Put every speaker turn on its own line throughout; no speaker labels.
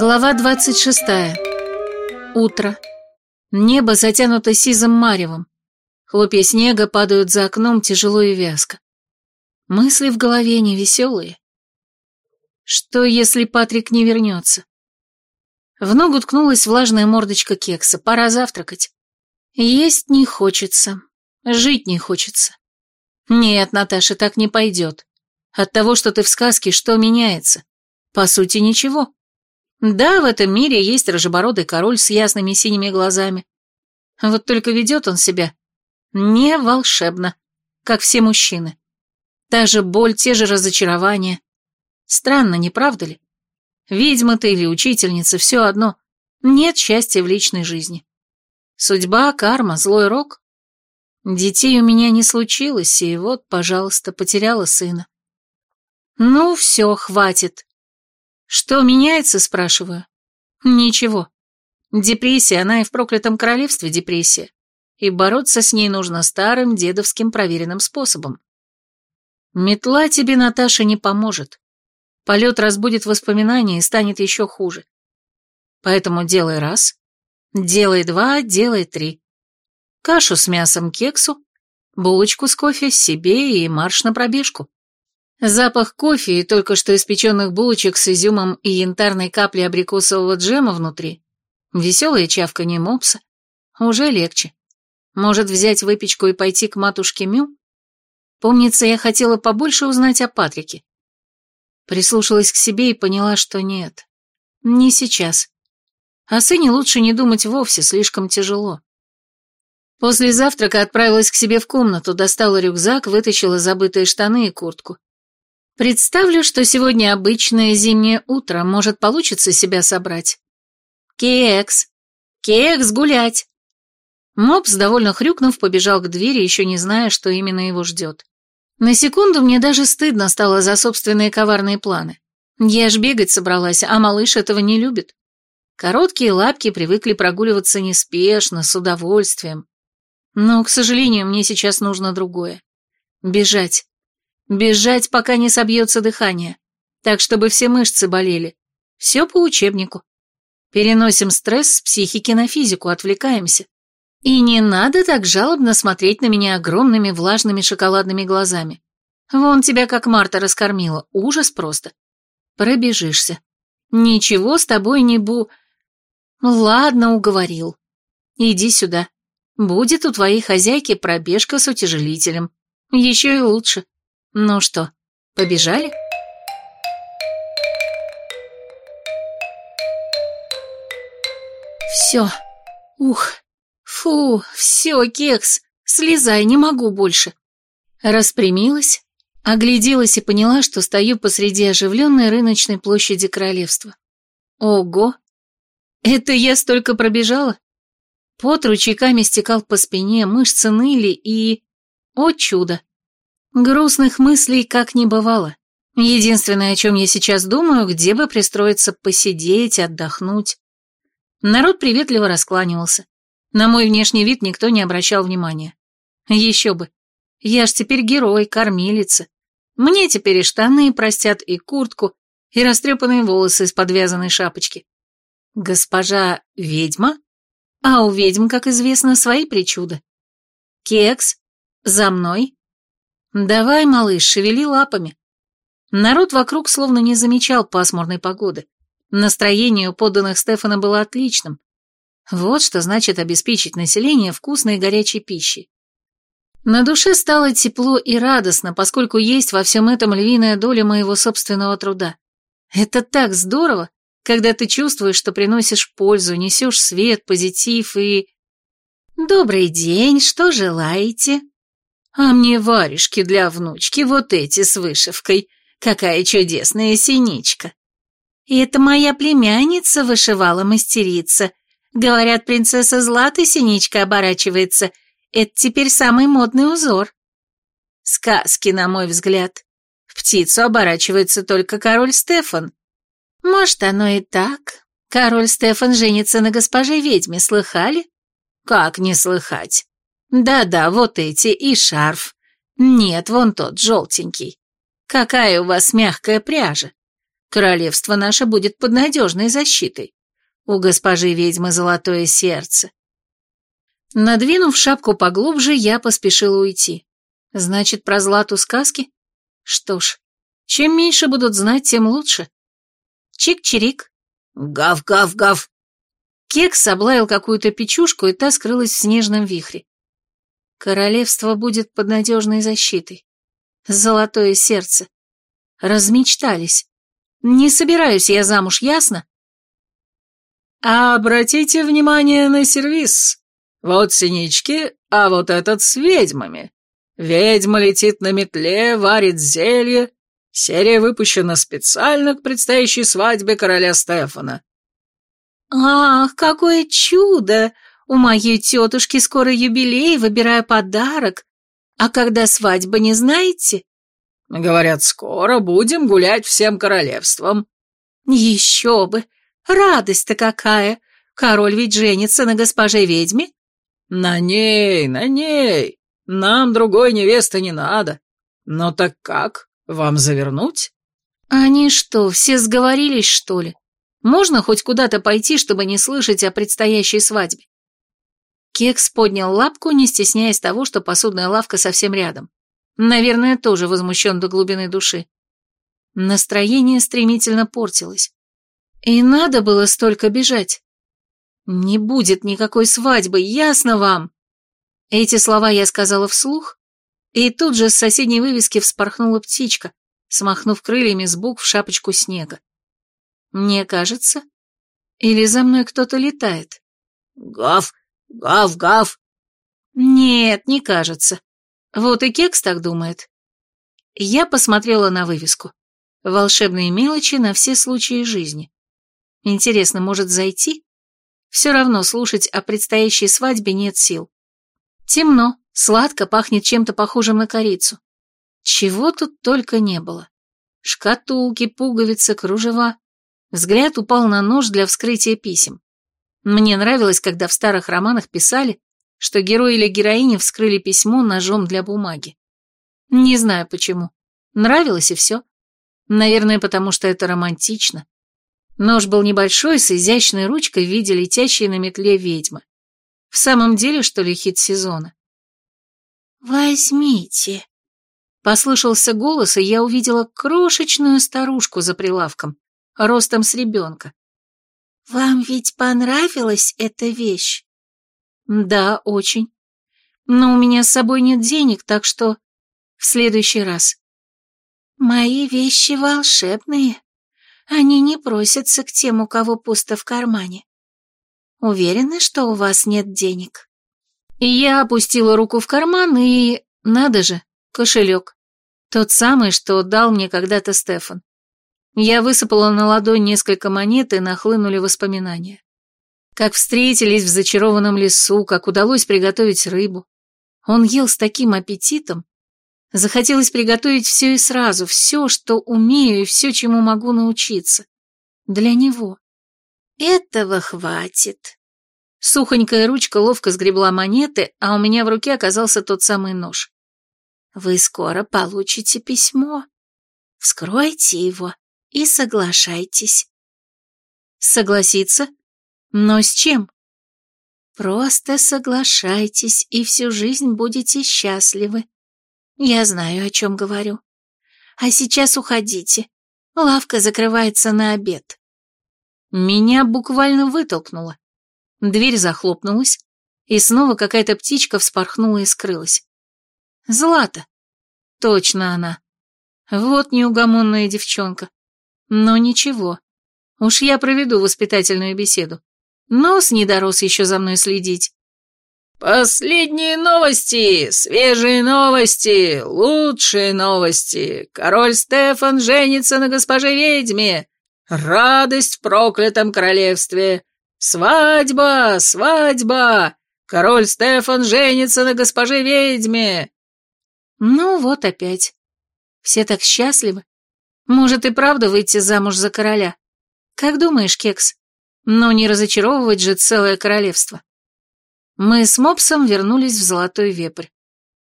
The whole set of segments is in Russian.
Глава 26. Утро. Небо затянуто сизым маревом. Хлопья снега падают за окном тяжело и вязко. Мысли в голове невеселые. Что, если Патрик не вернется? В ногу ткнулась влажная мордочка кекса. Пора завтракать. Есть не хочется. Жить не хочется. Нет, Наташа, так не пойдет. От того, что ты в сказке, что меняется? По сути, ничего. Да, в этом мире есть рыжебородый король с ясными синими глазами. Вот только ведет он себя не волшебно, как все мужчины. Та же боль, те же разочарования. Странно, не правда ли? Ведьма ты или учительница, все одно. Нет счастья в личной жизни. Судьба, карма, злой рок. Детей у меня не случилось, и вот, пожалуйста, потеряла сына. Ну, все, хватит. «Что меняется?» – спрашиваю. «Ничего. Депрессия, она и в проклятом королевстве депрессия. И бороться с ней нужно старым дедовским проверенным способом. Метла тебе, Наташа, не поможет. Полет разбудит воспоминания и станет еще хуже. Поэтому делай раз, делай два, делай три. Кашу с мясом кексу, булочку с кофе себе и марш на пробежку. Запах кофе и только что испеченных булочек с изюмом и янтарной каплей абрикосового джема внутри, веселое чавканье мопса, уже легче. Может взять выпечку и пойти к матушке Мю? Помнится, я хотела побольше узнать о Патрике. Прислушалась к себе и поняла, что нет. Не сейчас. О сыне лучше не думать вовсе, слишком тяжело. После завтрака отправилась к себе в комнату, достала рюкзак, вытащила забытые штаны и куртку. Представлю, что сегодня обычное зимнее утро, может, получится себя собрать. Кекс! Кекс, гулять! Мопс, довольно хрюкнув, побежал к двери, еще не зная, что именно его ждет. На секунду мне даже стыдно стало за собственные коварные планы. Я ж бегать собралась, а малыш этого не любит. Короткие лапки привыкли прогуливаться неспешно, с удовольствием. Но, к сожалению, мне сейчас нужно другое. Бежать. Бежать, пока не собьется дыхание, так, чтобы все мышцы болели. Все по учебнику. Переносим стресс с психики на физику, отвлекаемся. И не надо так жалобно смотреть на меня огромными влажными шоколадными глазами. Вон тебя как Марта раскормила, ужас просто. Пробежишься. Ничего с тобой не бу... Ладно, уговорил. Иди сюда. Будет у твоей хозяйки пробежка с утяжелителем. Еще и лучше. Ну что, побежали? Все. Ух. Фу, все, кекс. Слезай, не могу больше. Распрямилась, огляделась и поняла, что стою посреди оживленной рыночной площади королевства. Ого! Это я столько пробежала? Пот ручейками стекал по спине, мышцы ныли и... О чудо! Грустных мыслей как не бывало. Единственное, о чем я сейчас думаю, где бы пристроиться посидеть, отдохнуть. Народ приветливо раскланивался. На мой внешний вид никто не обращал внимания. Еще бы. Я ж теперь герой, кормилица. Мне теперь и штаны простят, и куртку, и растрепанные волосы из подвязанной шапочки. Госпожа ведьма? А у ведьм, как известно, свои причуды. Кекс, за мной. «Давай, малыш, шевели лапами». Народ вокруг словно не замечал пасмурной погоды. Настроение у подданных Стефана было отличным. Вот что значит обеспечить население вкусной и горячей пищей. На душе стало тепло и радостно, поскольку есть во всем этом львиная доля моего собственного труда. Это так здорово, когда ты чувствуешь, что приносишь пользу, несешь свет, позитив и... «Добрый день, что желаете?» А мне варежки для внучки вот эти с вышивкой. Какая чудесная синичка. И это моя племянница вышивала мастерица. Говорят, принцесса Злата синичка оборачивается. Это теперь самый модный узор. Сказки, на мой взгляд. В птицу оборачивается только король Стефан. Может, оно и так. Король Стефан женится на госпоже ведьме, слыхали? Как не слыхать? Да-да, вот эти и шарф. Нет, вон тот, желтенький. Какая у вас мягкая пряжа. Королевство наше будет под надежной защитой. У госпожи ведьмы золотое сердце. Надвинув шапку поглубже, я поспешила уйти. Значит, про Злату сказки? Что ж, чем меньше будут знать, тем лучше. Чик-чирик.
Гав-гав-гав.
Кекс облаял какую-то печушку, и та скрылась в снежном вихре. Королевство будет под надежной защитой. Золотое сердце. Размечтались. Не собираюсь я замуж, ясно?
А обратите внимание на сервис. Вот синички, а вот этот с ведьмами. Ведьма летит на метле, варит зелье. Серия выпущена специально к предстоящей свадьбе короля Стефана.
Ах, какое чудо! У моей тетушки скоро юбилей, выбираю подарок. А когда свадьба, не знаете?
Говорят, скоро будем гулять всем королевством.
Еще бы! Радость-то какая! Король ведь женится на госпоже ведьме.
На ней, на ней. Нам другой невесты не надо. Ну так как, вам завернуть?
Они что, все сговорились, что ли? Можно хоть куда-то пойти, чтобы не слышать о предстоящей свадьбе? Кекс поднял лапку, не стесняясь того, что посудная лавка совсем рядом. Наверное, тоже возмущен до глубины души. Настроение стремительно портилось. И надо было столько бежать. Не будет никакой свадьбы, ясно вам? Эти слова я сказала вслух, и тут же с соседней вывески вспорхнула птичка, смахнув крыльями с букв шапочку снега. Мне кажется, или за мной кто-то летает?
Гав, гав, гав.
Нет, не кажется. Вот и Кекс так думает. Я посмотрела на вывеску. Волшебные мелочи на все случаи жизни. Интересно, может зайти? Все равно слушать о предстоящей свадьбе нет сил. Темно, сладко пахнет чем-то похожим на корицу. Чего тут только не было. Шкатулки, пуговицы, кружева. Взгляд упал на нож для вскрытия писем. Мне нравилось, когда в старых романах писали, что герой или героиня вскрыли письмо ножом для бумаги. Не знаю почему. Нравилось и все. Наверное, потому что это романтично. Нож был небольшой, с изящной ручкой в виде летящей на метле ведьмы. В самом деле, что ли, хит сезона? «Возьмите», — послышался голос, и я увидела крошечную старушку за прилавком, ростом с ребенка. «Вам ведь понравилась эта вещь?» «Да, очень. Но у меня с собой нет денег, так что в следующий раз». «Мои вещи волшебные. Они не просятся к тем, у кого пусто в кармане. Уверены, что у вас нет денег?» Я опустила руку в карман и... Надо же, кошелек. Тот самый, что дал мне когда-то Стефан. Я высыпала на ладонь несколько монет и нахлынули воспоминания. Как встретились в зачарованном лесу, как удалось приготовить рыбу. Он ел с таким аппетитом. Захотелось приготовить все и сразу, все, что умею и все, чему могу научиться. Для него. Этого хватит. Сухонькая ручка ловко сгребла монеты, а у меня в руке оказался тот самый нож. Вы скоро получите письмо. Вскройте его и соглашайтесь. Согласиться? Но с чем? Просто соглашайтесь, и всю жизнь будете счастливы. Я знаю, о чем говорю. А сейчас уходите. Лавка закрывается на обед. Меня буквально вытолкнуло. Дверь захлопнулась, и снова какая-то птичка вспорхнула и скрылась. Злата. Точно она. Вот неугомонная девчонка. Но ничего. Уж я проведу воспитательную беседу. Нос не дорос еще за мной следить.
«Последние новости! Свежие новости! Лучшие новости! Король Стефан женится на госпоже ведьме! Радость в проклятом королевстве! Свадьба! Свадьба! Король Стефан женится на госпоже ведьме!»
Ну вот опять. Все так счастливы. Может и правда выйти замуж за короля? Как думаешь, Кекс? Но не разочаровывать же целое королевство. Мы с Мопсом вернулись в Золотой Вепрь.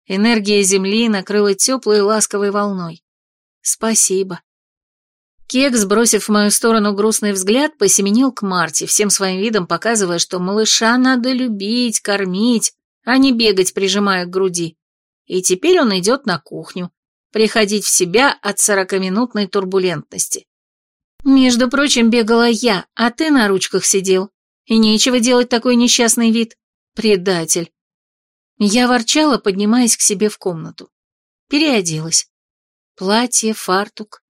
Энергия Земли накрыла теплой ласковой волной. Спасибо. Кекс, бросив в мою сторону грустный взгляд, посеменил к Марте, всем своим видом показывая, что малыша надо любить, кормить, а не бегать, прижимая к груди. И теперь он идет на кухню, приходить в себя от сорокаминутной турбулентности. Между прочим, бегала я, а ты на ручках сидел. И нечего делать такой несчастный вид. Предатель. Я ворчала, поднимаясь к себе в комнату. Переоделась. Платье, фартук.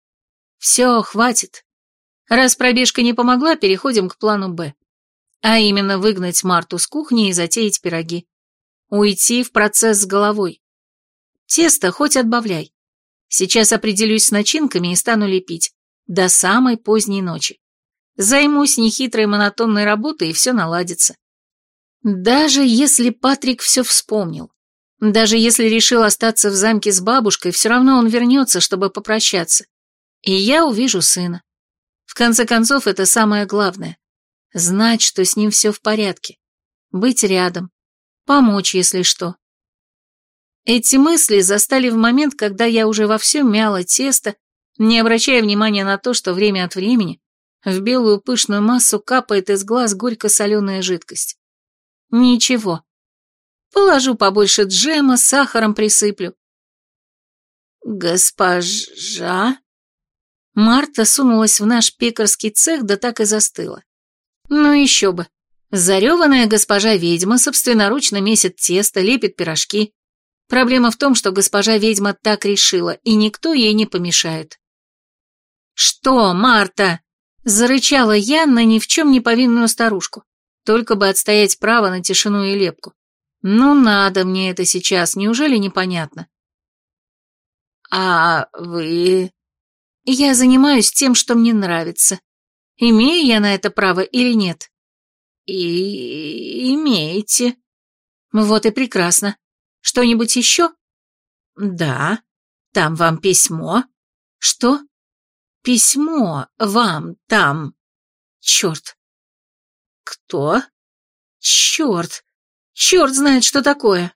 Все, хватит. Раз пробежка не помогла, переходим к плану «Б». А именно выгнать Марту с кухни и затеять пироги. Уйти в процесс с головой. Тесто хоть отбавляй. Сейчас определюсь с начинками и стану лепить. До самой поздней ночи. Займусь нехитрой монотонной работой, и все наладится. Даже если Патрик все вспомнил, даже если решил остаться в замке с бабушкой, все равно он вернется, чтобы попрощаться. И я увижу сына. В конце концов, это самое главное. Знать, что с ним все в порядке. Быть рядом. Помочь, если что. Эти мысли застали в момент, когда я уже вовсю мяла тесто, не обращая внимания на то, что время от времени в белую пышную массу капает из глаз горько-соленая жидкость. Ничего. Положу побольше джема, сахаром присыплю. Госпожа? Марта сунулась в наш пекарский цех, да так и застыла. Ну еще бы. Зареванная госпожа-ведьма собственноручно месит тесто, лепит пирожки. Проблема в том, что госпожа-ведьма так решила, и никто ей не помешает. «Что, Марта?» – зарычала я на ни в чем не повинную старушку только бы отстоять право на тишину и лепку. Ну, надо мне это сейчас, неужели непонятно? А вы... Я занимаюсь тем, что мне нравится. Имею я на это право или нет? И... имеете. Вот и прекрасно. Что-нибудь еще? Да. Там вам письмо. Что? Письмо вам там. Черт. Кто? Черт! Черт знает, что такое!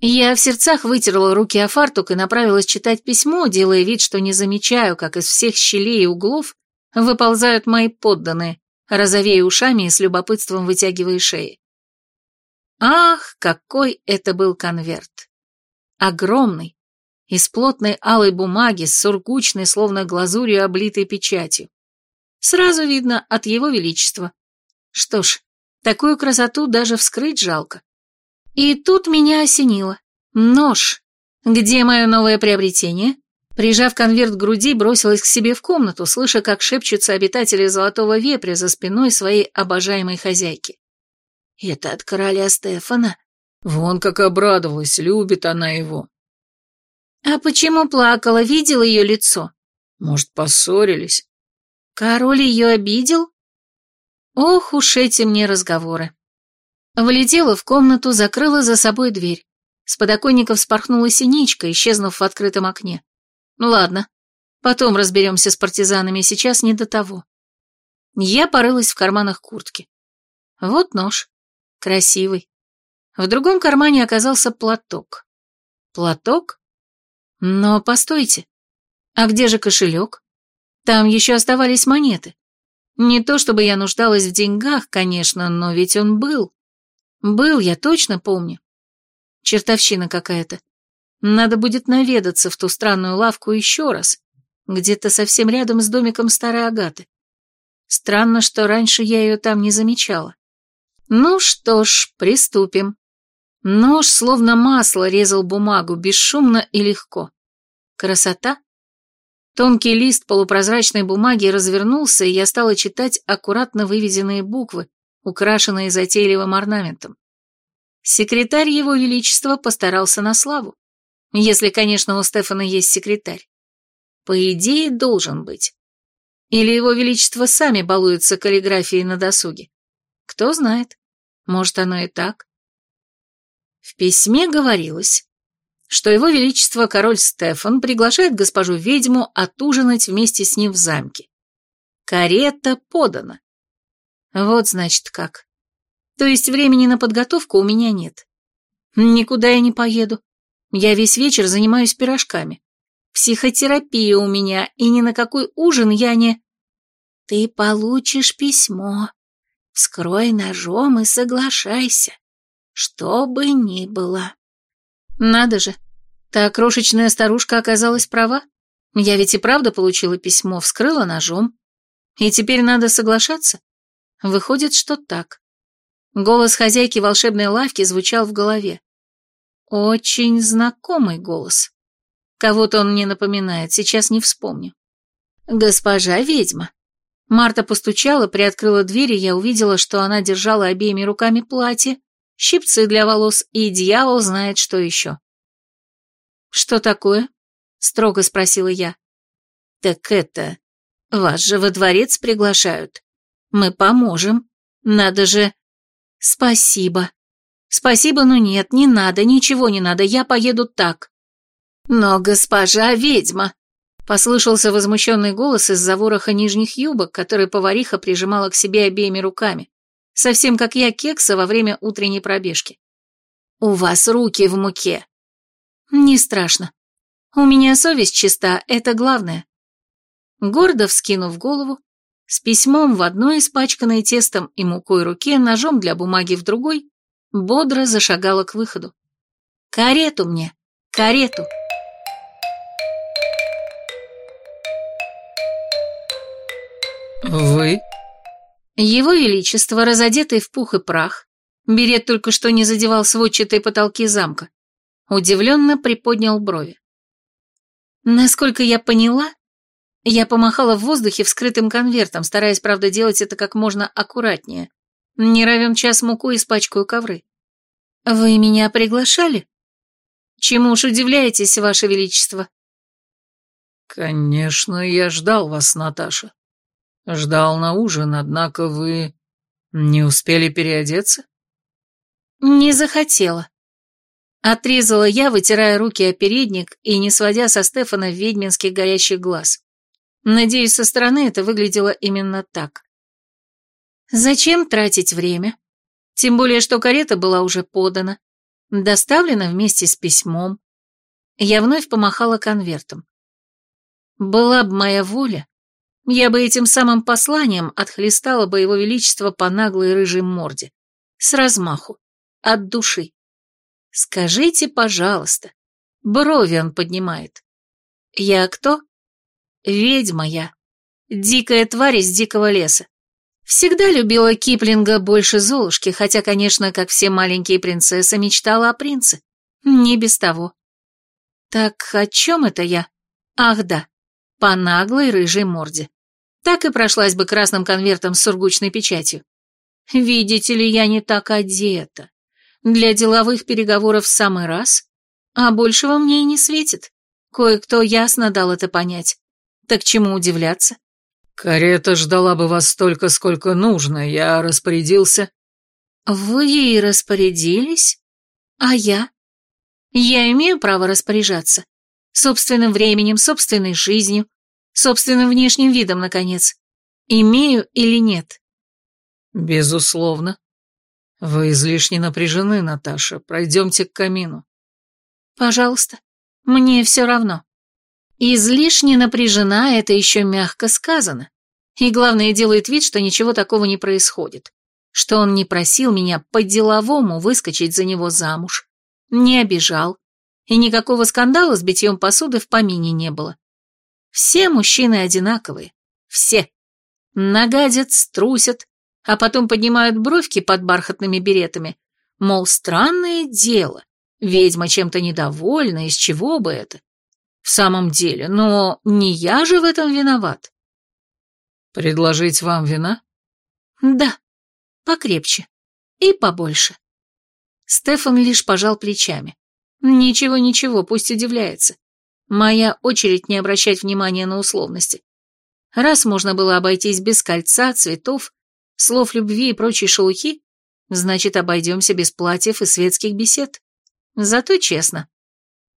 Я в сердцах вытерла руки о фартук и направилась читать письмо, делая вид, что не замечаю, как из всех щелей и углов выползают мои подданные, розовея ушами и с любопытством вытягивая шеи. Ах, какой это был конверт! Огромный, из плотной алой бумаги с сургучной, словно глазурью, облитой печатью. Сразу видно от его величества. Что ж, такую красоту даже вскрыть жалко. И тут меня осенило. Нож. Где мое новое приобретение? Прижав конверт к груди, бросилась к себе в комнату, слыша, как шепчутся обитатели Золотого Вепря за спиной своей обожаемой хозяйки. «Это от короля Стефана?»
Вон как обрадовалась, любит она его.
«А почему плакала, видела ее лицо?»
«Может, поссорились?»
«Король ее обидел?» Ох уж эти мне разговоры. Влетела в комнату, закрыла за собой дверь. С подоконника вспорхнула синичка, исчезнув в открытом окне. Ну ладно, потом разберемся с партизанами, сейчас не до того. Я порылась в карманах куртки. Вот нож. Красивый. В другом кармане оказался платок. Платок? Но постойте. А где же кошелек? Там еще оставались монеты. Не то чтобы я нуждалась в деньгах, конечно, но ведь он был. Был, я точно помню. Чертовщина какая-то. Надо будет наведаться в ту странную лавку еще раз, где-то совсем рядом с домиком старой Агаты. Странно, что раньше я ее там не замечала. Ну что ж, приступим. Нож словно масло резал бумагу, бесшумно и легко. Красота? Тонкий лист полупрозрачной бумаги развернулся, и я стала читать аккуратно выведенные буквы, украшенные затейливым орнаментом. Секретарь Его Величества постарался на славу. Если, конечно, у Стефана есть секретарь. По идее, должен быть. Или Его Величество сами балуются каллиграфией на досуге. Кто знает, может, оно и так. В письме говорилось, что его величество король Стефан приглашает госпожу-ведьму отужинать вместе с ним в замке. Карета подана. Вот значит как. То есть времени на подготовку у меня нет. Никуда я не поеду. Я весь вечер занимаюсь пирожками. Психотерапия у меня, и ни на какой ужин я не... Ты получишь письмо. Вскрой ножом и соглашайся. Что бы ни было. Надо же, та крошечная старушка оказалась права. Я ведь и правда получила письмо, вскрыла ножом. И теперь надо соглашаться? Выходит, что так. Голос хозяйки волшебной лавки звучал в голове. Очень знакомый голос. Кого-то он мне напоминает, сейчас не вспомню. «Госпожа ведьма». Марта постучала, приоткрыла дверь, и я увидела, что она держала обеими руками платье, щипцы для волос, и дьявол знает, что еще. «Что такое?» — строго спросила я. «Так это... Вас же во дворец приглашают. Мы поможем. Надо же...» «Спасибо», «Спасибо, но нет, не надо, ничего не надо, я поеду так». «Но госпожа ведьма!» Послышался возмущенный голос из-за вороха нижних юбок, который повариха прижимала к себе обеими руками, совсем как я кекса во время утренней пробежки. «У вас руки в муке». «Не страшно. У меня совесть чиста, это главное». Гордо вскинув голову, с письмом в одной испачканной тестом и мукой руке, ножом для бумаги в другой, бодро зашагала к выходу. «Карету мне! Карету!»
«Вы?»
Его Величество, разодетый в пух и прах, берет только что не задевал сводчатые потолки замка, удивленно приподнял брови. Насколько я поняла, я помахала в воздухе вскрытым конвертом, стараясь, правда, делать это как можно аккуратнее. Не равен час муку испачкаю ковры. Вы меня приглашали? Чему уж удивляетесь, Ваше Величество?
Конечно, я ждал вас, Наташа. Ждал на ужин, однако вы не успели переодеться?
Не захотела. Отрезала я, вытирая руки о передник и не сводя со Стефана ведьминских горящих глаз. Надеюсь, со стороны это выглядело именно так. Зачем тратить время? Тем более, что карета была уже подана, доставлена вместе с письмом. Я вновь помахала конвертом. Была бы моя воля, я бы этим самым посланием отхлестала бы его величество по наглой рыжей морде. С размаху. От души. Скажите, пожалуйста. Брови он поднимает. Я кто? Ведьма я. Дикая тварь из дикого леса. Всегда любила Киплинга больше Золушки, хотя, конечно, как все маленькие принцессы, мечтала о принце. Не без того. Так о чем это я? Ах да, по наглой рыжей морде. Так и прошлась бы красным конвертом с сургучной печатью. Видите ли, я не так одета. Для деловых переговоров в самый раз, а большего мне и не светит. Кое-кто ясно дал это понять. Так чему удивляться?
«Карета ждала бы вас столько, сколько нужно. Я распорядился...»
«Вы распорядились? А я? Я имею право распоряжаться. Собственным временем, собственной жизнью, собственным внешним видом, наконец. Имею или нет?»
«Безусловно. Вы излишне напряжены, Наташа. Пройдемте к камину».
«Пожалуйста. Мне все равно». Излишне напряжена, это еще мягко сказано. И главное, делает вид, что ничего такого не происходит. Что он не просил меня по-деловому выскочить за него замуж. Не обижал. И никакого скандала с битьем посуды в помине не было. Все мужчины одинаковые. Все. Нагадят, струсят, а потом поднимают бровки под бархатными беретами. Мол, странное дело. Ведьма чем-то недовольна, из чего бы это? В самом деле, но не я же в этом виноват.
Предложить вам вина?
Да, покрепче и побольше. Стефан лишь пожал плечами. Ничего-ничего, пусть удивляется. Моя очередь не обращать внимания на условности. Раз можно было обойтись без кольца, цветов, слов любви и прочей шелухи, значит, обойдемся без платьев и светских бесед. Зато честно.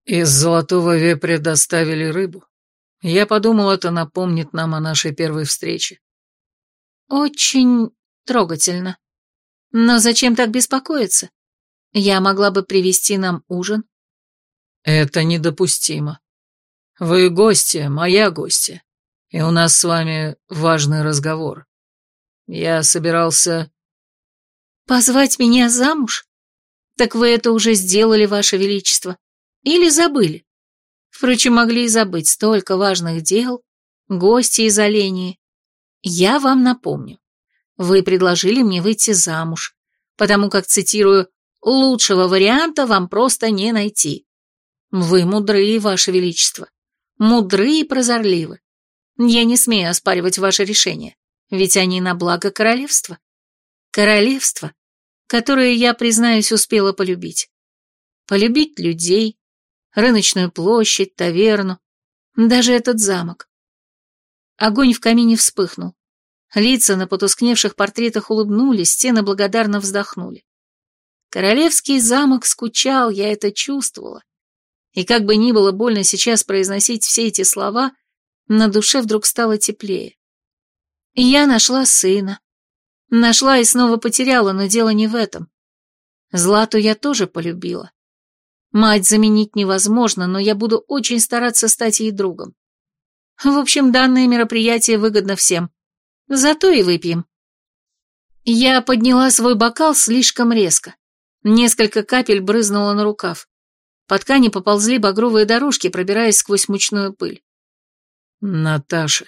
Из золотого вепря доставили рыбу. Я подумал, это напомнит нам о нашей первой встрече.
Очень трогательно. Но зачем так беспокоиться? Я могла бы привести нам ужин.
Это недопустимо. Вы гости, моя гостья, и у нас с вами важный разговор. Я собирался...
Позвать меня замуж? Так вы это уже сделали, ваше величество. Или забыли? Впрочем, могли и забыть столько важных дел, гости из оленей. Я вам напомню. Вы предложили мне выйти замуж, потому как, цитирую, «лучшего варианта вам просто не найти». Вы мудры, ваше величество. Мудры и прозорливы. Я не смею оспаривать ваше решение, ведь они на благо королевства. Королевство, которое я, признаюсь, успела полюбить. Полюбить людей, рыночную площадь, таверну, даже этот замок. Огонь в камине вспыхнул. Лица на потускневших портретах улыбнулись, стены благодарно вздохнули. Королевский замок скучал, я это чувствовала. И как бы ни было больно сейчас произносить все эти слова, на душе вдруг стало теплее. Я нашла сына. Нашла и снова потеряла, но дело не в этом. Злату я тоже полюбила. Мать заменить невозможно, но я буду очень стараться стать ей другом. В общем, данное мероприятие выгодно всем. Зато и выпьем. Я подняла свой бокал слишком резко. Несколько капель брызнуло на рукав. По ткани поползли багровые дорожки, пробираясь сквозь мучную пыль.
«Наташа».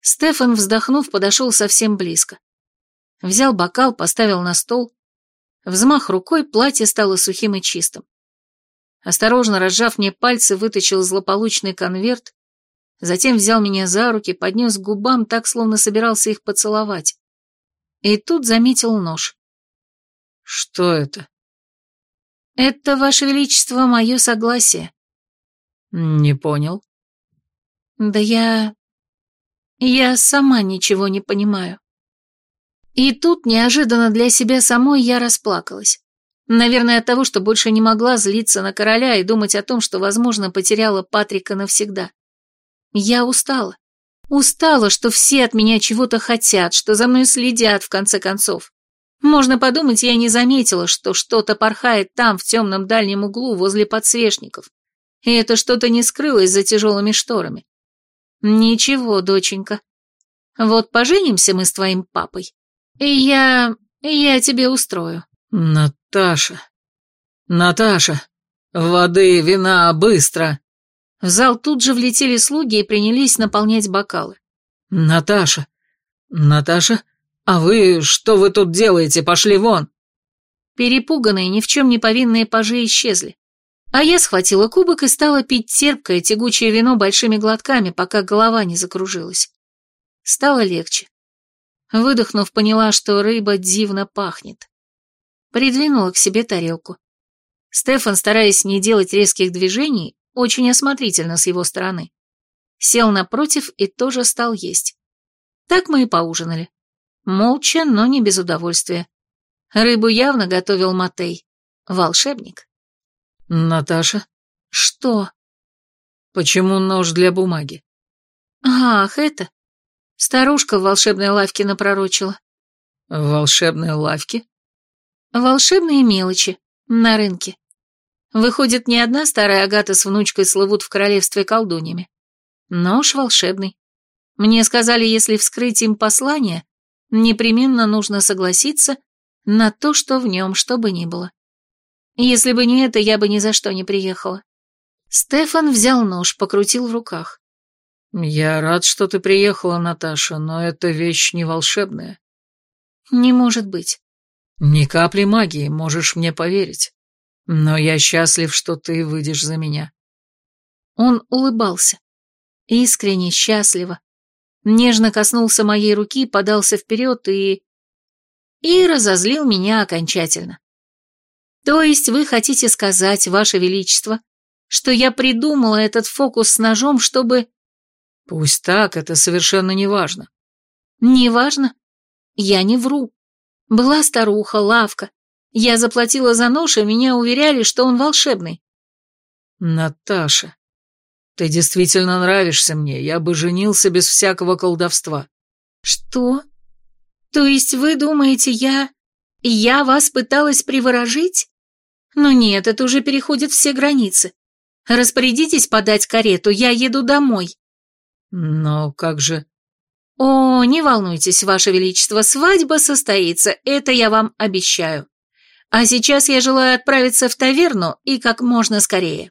Стефан, вздохнув, подошел совсем близко. Взял бокал, поставил на стол. Взмах рукой, платье стало сухим и чистым. Осторожно разжав мне пальцы, вытащил злополучный конверт, затем взял меня за руки, поднес к губам, так, словно собирался их поцеловать. И тут заметил нож.
«Что это?»
«Это, Ваше Величество, мое согласие».
«Не понял».
«Да я... я сама ничего не понимаю». И тут, неожиданно для себя самой, я расплакалась. Наверное, от того, что больше не могла злиться на короля и думать о том, что, возможно, потеряла Патрика навсегда. Я устала. Устала, что все от меня чего-то хотят, что за мной следят, в конце концов. Можно подумать, я не заметила, что что-то порхает там, в темном дальнем углу, возле подсвечников. И это что-то не скрылось за тяжелыми шторами. Ничего, доченька. Вот поженимся мы с твоим папой, и я... я тебе устрою.
«Наташа! Наташа! Воды, вина, быстро!»
В зал тут же влетели слуги и принялись наполнять бокалы.
«Наташа! Наташа? А вы... что вы тут делаете? Пошли вон!»
Перепуганные, ни в чем не повинные пажи исчезли. А я схватила кубок и стала пить терпкое, тягучее вино большими глотками, пока голова не закружилась. Стало легче. Выдохнув, поняла, что рыба дивно пахнет. Придвинула к себе тарелку. Стефан, стараясь не делать резких движений, очень осмотрительно с его стороны, сел напротив и тоже стал есть. Так мы и поужинали. Молча, но не без удовольствия. Рыбу явно готовил Матей. Волшебник.
«Наташа?»
«Что?»
«Почему нож для бумаги?»
«Ах, это...» Старушка в волшебной лавке напророчила.
«В волшебной лавке?»
Волшебные мелочи. На рынке. Выходит, не одна старая Агата с внучкой слывут в королевстве колдуньями. Нож волшебный. Мне сказали, если вскрыть им послание, непременно нужно согласиться на то, что в нем, что бы ни было. Если бы не это, я бы ни за что не приехала. Стефан взял нож, покрутил в руках.
«Я рад, что ты приехала, Наташа, но эта вещь не волшебная».
«Не может быть.
Ни капли магии, можешь мне поверить. Но я счастлив, что ты выйдешь за меня.
Он улыбался. Искренне, счастливо. Нежно коснулся моей руки, подался вперед и... И разозлил меня окончательно. То есть вы хотите сказать, Ваше Величество, что я придумала этот фокус с ножом, чтобы...
Пусть так, это совершенно не важно.
Не важно? Я не вру. Была старуха, лавка. Я заплатила за нож, и меня уверяли, что он волшебный.
Наташа, ты действительно нравишься мне, я бы женился без всякого колдовства.
Что? То есть вы думаете, я... Я вас пыталась приворожить? Но нет, это уже переходит все границы. Распорядитесь подать карету, я еду домой».
«Но как же...»
«О, не волнуйтесь, Ваше Величество, свадьба состоится, это я вам обещаю. А сейчас я желаю отправиться в таверну и как можно скорее».